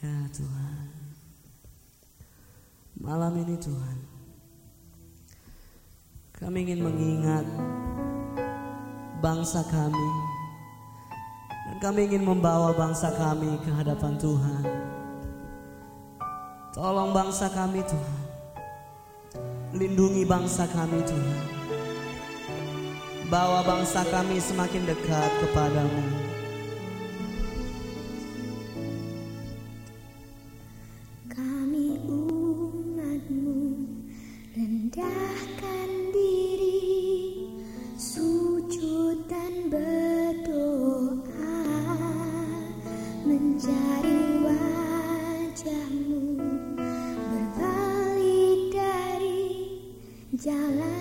Ya Tuhan. Malam ini Tuhan Kami ingin mengingat Bangsa kami. Dan kami ingin membawa bangsa kami ke hadapan Tuhan. Tolong bangsa kami Tuhan. Lindungi bangsa kami Tuhan. Bawa bangsa kami semakin dekat kepadamu 家来。